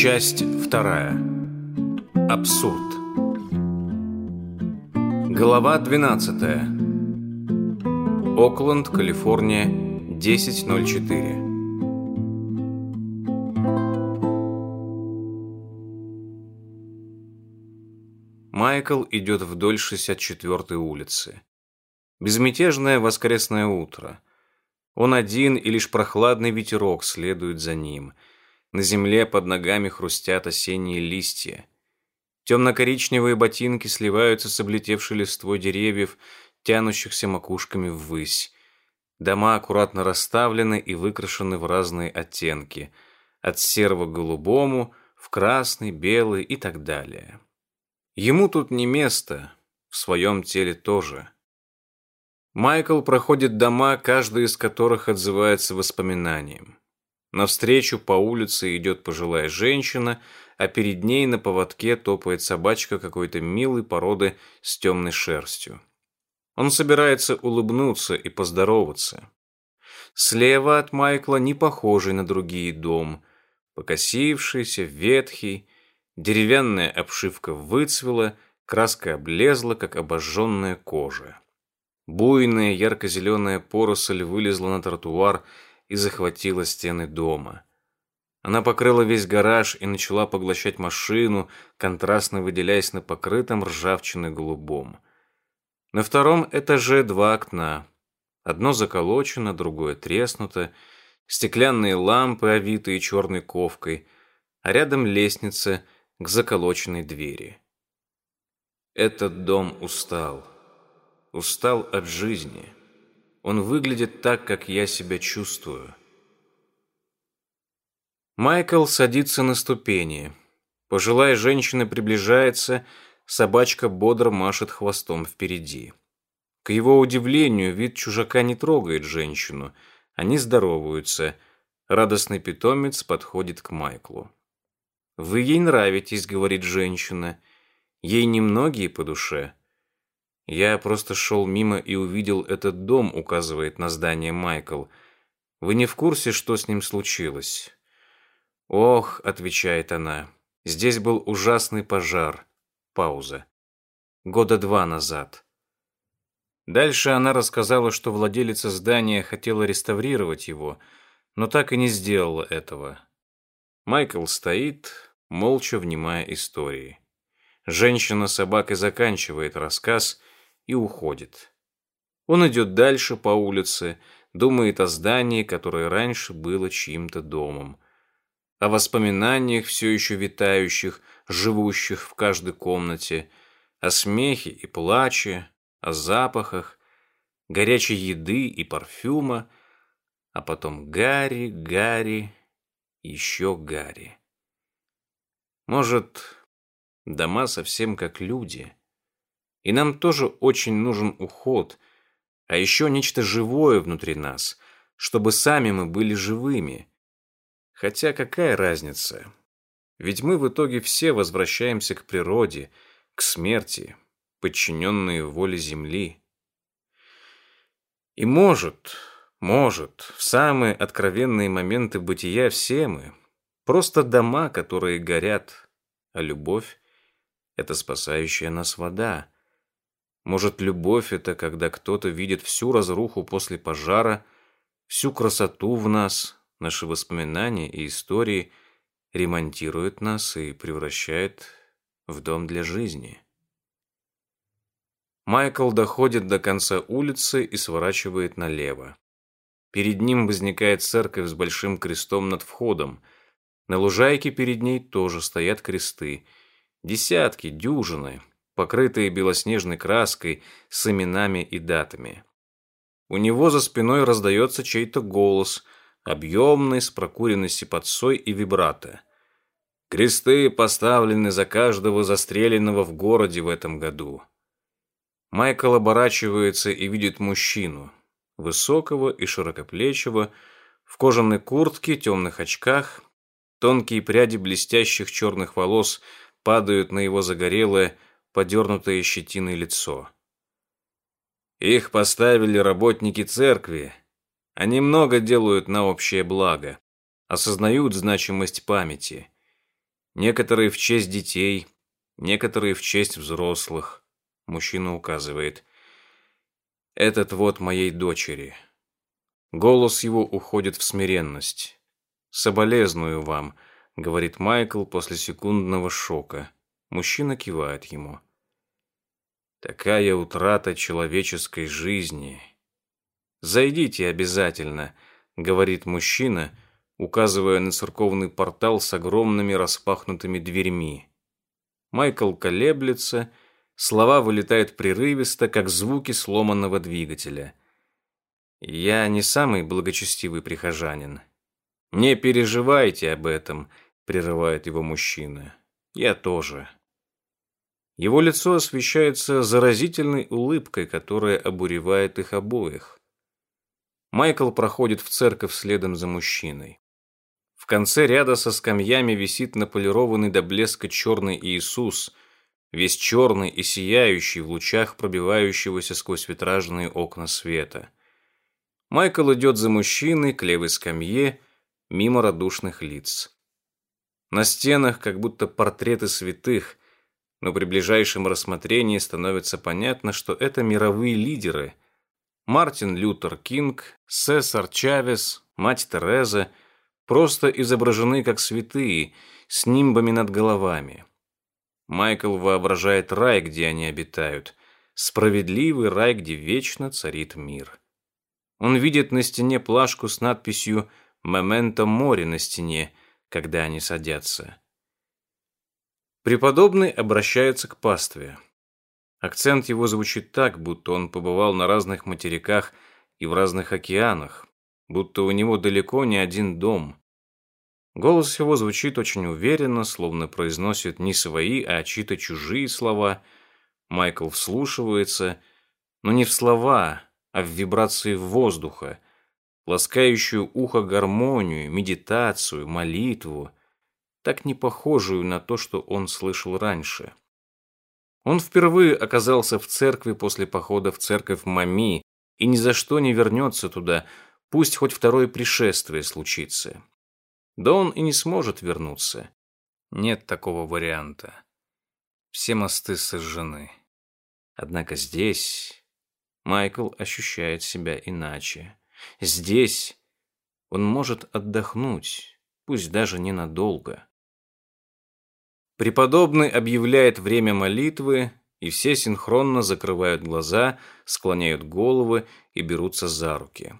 Часть вторая. Абсурд. Глава 12. Окленд, Калифорния, 10.04. Майкл идет вдоль 64-й улицы. Безмятежное воскресное утро. Он один, и лишь прохладный ветерок следует за ним. На земле под ногами хрустят осенние листья. Темно-коричневые ботинки сливаются с облетевшей листвой деревьев, тянущихся макушками ввысь. Дома аккуратно расставлены и выкрашены в разные оттенки. От серого к голубому, в красный, белый и так далее. Ему тут не место, в своем теле тоже. Майкл проходит дома, каждый из которых отзывается воспоминанием. Навстречу по улице идет пожилая женщина, а перед ней на поводке топает собачка какой-то милой породы с темной шерстью. Он собирается улыбнуться и поздороваться. Слева от Майкла не похожий на другие дом, покосившийся, ветхий, деревянная обшивка выцвела, краска облезла, как обожженная кожа. Буйная ярко-зеленая поросль вылезла на тротуар и захватила стены дома. Она покрыла весь гараж и начала поглощать машину, контрастно выделяясь на покрытом ржавчиной голубом. На втором этаже два окна. Одно заколочено, другое треснуто, стеклянные лампы, овитые черной ковкой, а рядом лестница к заколоченной двери. Этот дом устал устал от жизни. Он выглядит так, как я себя чувствую. Майкл садится на ступени. Пожилая женщина приближается, собачка бодро машет хвостом впереди. К его удивлению, вид чужака не трогает женщину. Они здороваются. Радостный питомец подходит к Майклу. «Вы ей нравитесь», — говорит женщина. «Ей немногие по душе». «Я просто шел мимо и увидел этот дом», — указывает на здание Майкл. «Вы не в курсе, что с ним случилось?» «Ох», — отвечает она, — «здесь был ужасный пожар». Пауза. Года два назад. Дальше она рассказала, что владелица здания хотела реставрировать его, но так и не сделала этого. Майкл стоит, молча внимая истории. Женщина с собакой заканчивает рассказ и уходит. Он идет дальше по улице, думает о здании, которое раньше было чьим-то домом, о воспоминаниях, все еще витающих, живущих в каждой комнате, о смехе и плаче, о запахах, горячей еды и парфюма, а потом Гарри, Гарри, еще Гарри. Может, дома совсем как люди — и нам тоже очень нужен уход, а еще нечто живое внутри нас, чтобы сами мы были живыми. Хотя какая разница? Ведь мы в итоге все возвращаемся к природе, к смерти, подчиненные воле Земли. И может, может, в самые откровенные моменты бытия все мы просто дома, которые горят, а любовь — это спасающая нас вода, может, любовь — это когда кто-то видит всю разруху после пожара, всю красоту в нас, наши воспоминания и истории, ремонтирует нас и превращает в дом для жизни. Майкл доходит до конца улицы и сворачивает налево. Перед ним возникает церковь с большим крестом над входом. На лужайке перед ней тоже стоят кресты. Десятки, дюжины, покрытые белоснежной краской с именами и датами. У него за спиной раздается чей-то голос, объемный, с прокуренной сипотцой и вибрато. Кресты поставлены за каждого застреленного в городе в этом году. Майкл оборачивается и видит мужчину, высокого и широкоплечего, в кожаной куртке, темных очках, тонкие пряди блестящих черных волос падают на его загорелое, подернутое щетиной лицо. Их поставили работники церкви. Они много делают на общее благо, осознают значимость памяти. Некоторые в честь детей, некоторые в честь взрослых. Мужчина указывает. Этот вот моей дочери. Голос его уходит в смиренность. «Соболезную вам», — говорит Майкл после секундного шока. Мужчина кивает ему. «Такая утрата человеческой жизни». «Зайдите обязательно», — говорит мужчина, указывая на церковный портал с огромными распахнутыми дверьми. Майкл колеблется, слова вылетают прерывисто, как звуки сломанного двигателя. «Я не самый благочестивый прихожанин». «Не переживайте об этом», — прерывает его мужчина. «Я тоже». Его лицо освещается заразительной улыбкой, которая обуревает их обоих. Майкл проходит в церковь следом за мужчиной. В конце ряда со скамьями висит наполированный до блеска черный Иисус, весь черный и сияющий в лучах пробивающегося сквозь витражные окна света. Майкл идет за мужчиной к левой скамье, мимо радушных лиц. На стенах как будто портреты святых, но при ближайшем рассмотрении становится понятно, что это мировые лидеры – Мартин Лютер Кинг, Сесар Чавес, мать Тереза просто изображены как святые, с нимбами над головами. Майкл воображает рай, где они обитают, справедливый рай, где вечно царит мир. Он видит на стене плашку с надписью «Мементо море» на стене, когда они садятся. Преподобный обращается к пастве. Акцент его звучит так, будто он побывал на разных материках и в разных океанах, будто у него далеко не один дом. Голос его звучит очень уверенно, словно произносит не свои, а чьи-то чужие слова. Майкл вслушивается, но не в слова, а в вибрации воздуха, ласкающую ухо гармонию, медитацию, молитву, так не похожую на то, что он слышал раньше. Он впервые оказался в церкви после похода в церковь Мами и ни за что не вернется туда, пусть хоть второе пришествие случится. Да он и не сможет вернуться. Нет такого варианта. Все мосты сожжены. Однако здесь Майкл ощущает себя иначе. Здесь он может отдохнуть, пусть даже ненадолго. Преподобный объявляет время молитвы, и все синхронно закрывают глаза, склоняют головы и берутся за руки.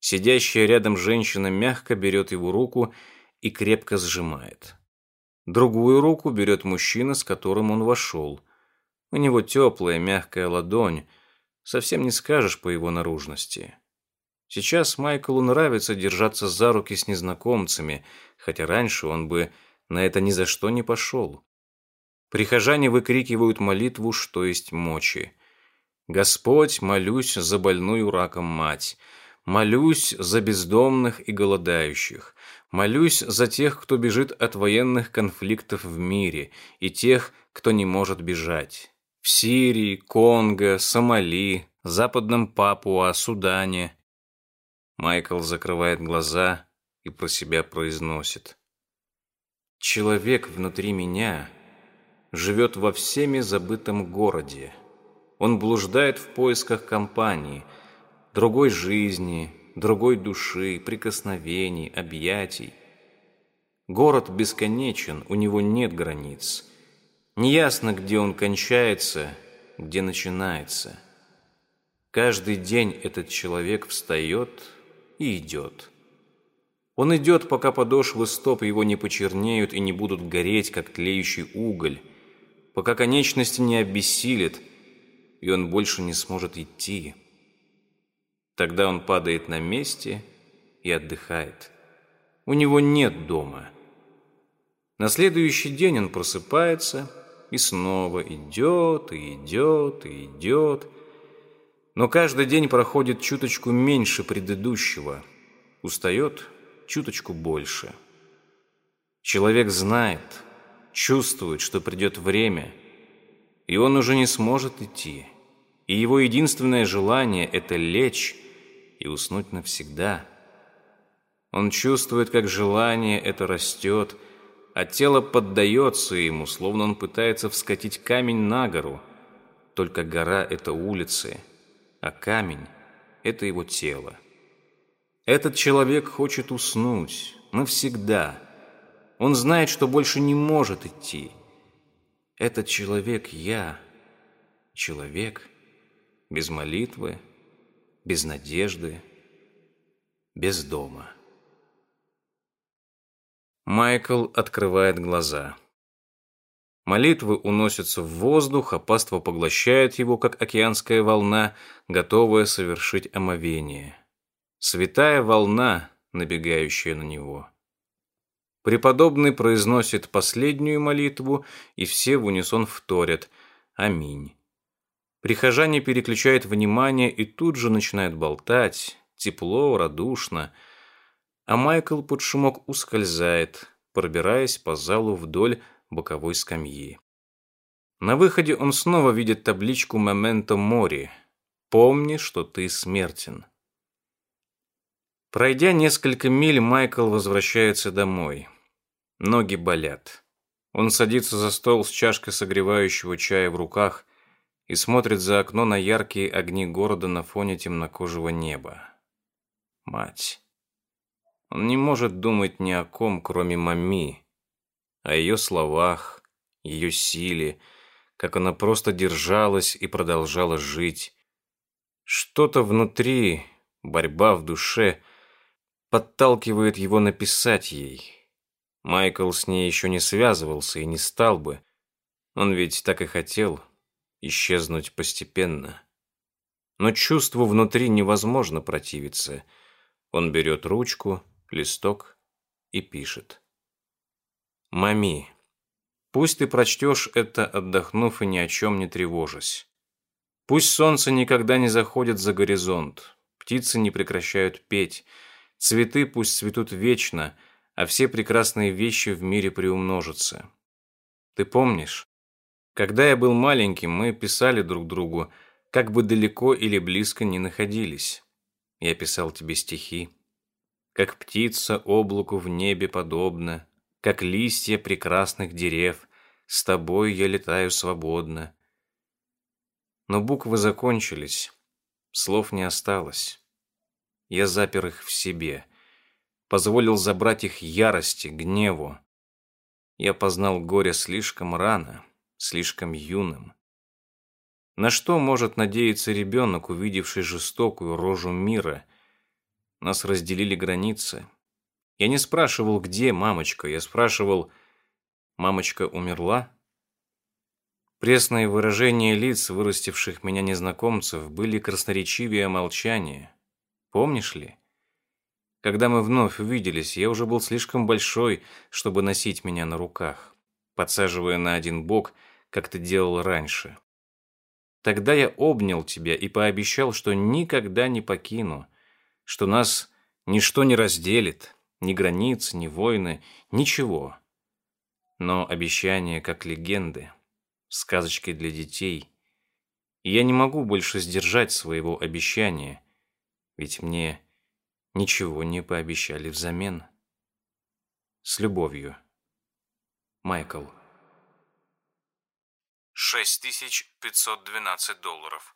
Сидящая рядом женщина мягко берет его руку и крепко сжимает. Другую руку берет мужчина, с которым он вошел. У него теплая, мягкая ладонь, совсем не скажешь по его наружности. Сейчас Майклу нравится держаться за руки с незнакомцами, хотя раньше он бы на это ни за что не пошел. Прихожане выкрикивают молитву, что есть мочи. «Господь, молюсь за больную раком мать, молюсь за бездомных и голодающих, молюсь за тех, кто бежит от военных конфликтов в мире и тех, кто не может бежать. В Сирии, Конго, Сомали, Западном Папуа, Судане». Майкл закрывает глаза и про себя произносит. Человек внутри меня живет во всеми забытом городе. Он блуждает в поисках компании, другой жизни, другой души, прикосновений, объятий. Город бесконечен, у него нет границ. Неясно, где он кончается, где начинается. Каждый день этот человек встает и идет. Он идет, пока подошвы стоп его не почернеют и не будут гореть, как тлеющий уголь, пока конечности не обессилят, и он больше не сможет идти. Тогда он падает на месте и отдыхает. У него нет дома. На следующий день он просыпается и снова идет, и идет, и идет. Но каждый день проходит чуточку меньше предыдущего. Устает чуточку больше. Человек знает, чувствует, что придет время, и он уже не сможет идти. И его единственное желание – это лечь и уснуть навсегда. Он чувствует, как желание это растет, а тело поддается ему, словно он пытается вскатить камень на гору. Только гора — это улицы, а камень — это его тело. Этот человек хочет уснуть навсегда. Он знает, что больше не может идти. Этот человек — я. Человек без молитвы, без надежды, без дома. Майкл открывает глаза. Молитвы уносятся в воздух, а паства поглощает его, как океанская волна, готовая совершить омовение. Святая волна, набегающая на него. Преподобный произносит последнюю молитву, и все в унисон вторят «Аминь». Прихожане переключают внимание и тут же начинают болтать, тепло, радушно – а Майкл под шумок ускользает, пробираясь по залу вдоль боковой скамьи. На выходе он снова видит табличку «Моменто мори». «Помни, что ты смертен». Пройдя несколько миль, Майкл возвращается домой. Ноги болят. Он садится за стол с чашкой согревающего чая в руках и смотрит за окно на яркие огни города на фоне темнокожего неба. Мать. Он не может думать ни о ком, кроме мами, о ее словах, ее силе, как она просто держалась и продолжала жить. Что-то внутри, борьба в душе, подталкивает его написать ей. Майкл с ней еще не связывался и не стал бы. Он ведь так и хотел исчезнуть постепенно. Но чувству внутри невозможно противиться. Он берет ручку листок и пишет. «Мами, пусть ты прочтешь это, отдохнув и ни о чем не тревожась. Пусть солнце никогда не заходит за горизонт, птицы не прекращают петь, цветы пусть цветут вечно, а все прекрасные вещи в мире приумножатся. Ты помнишь, когда я был маленьким, мы писали друг другу, как бы далеко или близко ни находились. Я писал тебе стихи как птица облаку в небе подобна, как листья прекрасных дерев, с тобой я летаю свободно. Но буквы закончились, слов не осталось. Я запер их в себе, позволил забрать их ярости, гневу. Я познал горе слишком рано, слишком юным. На что может надеяться ребенок, увидевший жестокую рожу мира – нас разделили границы. Я не спрашивал, где мамочка, я спрашивал, мамочка умерла? Пресные выражения лиц, вырастивших меня незнакомцев, были красноречивее молчания. Помнишь ли? Когда мы вновь увиделись, я уже был слишком большой, чтобы носить меня на руках, подсаживая на один бок, как ты делал раньше. Тогда я обнял тебя и пообещал, что никогда не покину — что нас ничто не разделит, ни границ, ни войны, ничего. Но обещания как легенды, сказочки для детей. И я не могу больше сдержать своего обещания, ведь мне ничего не пообещали взамен. С любовью. Майкл. 6512 долларов.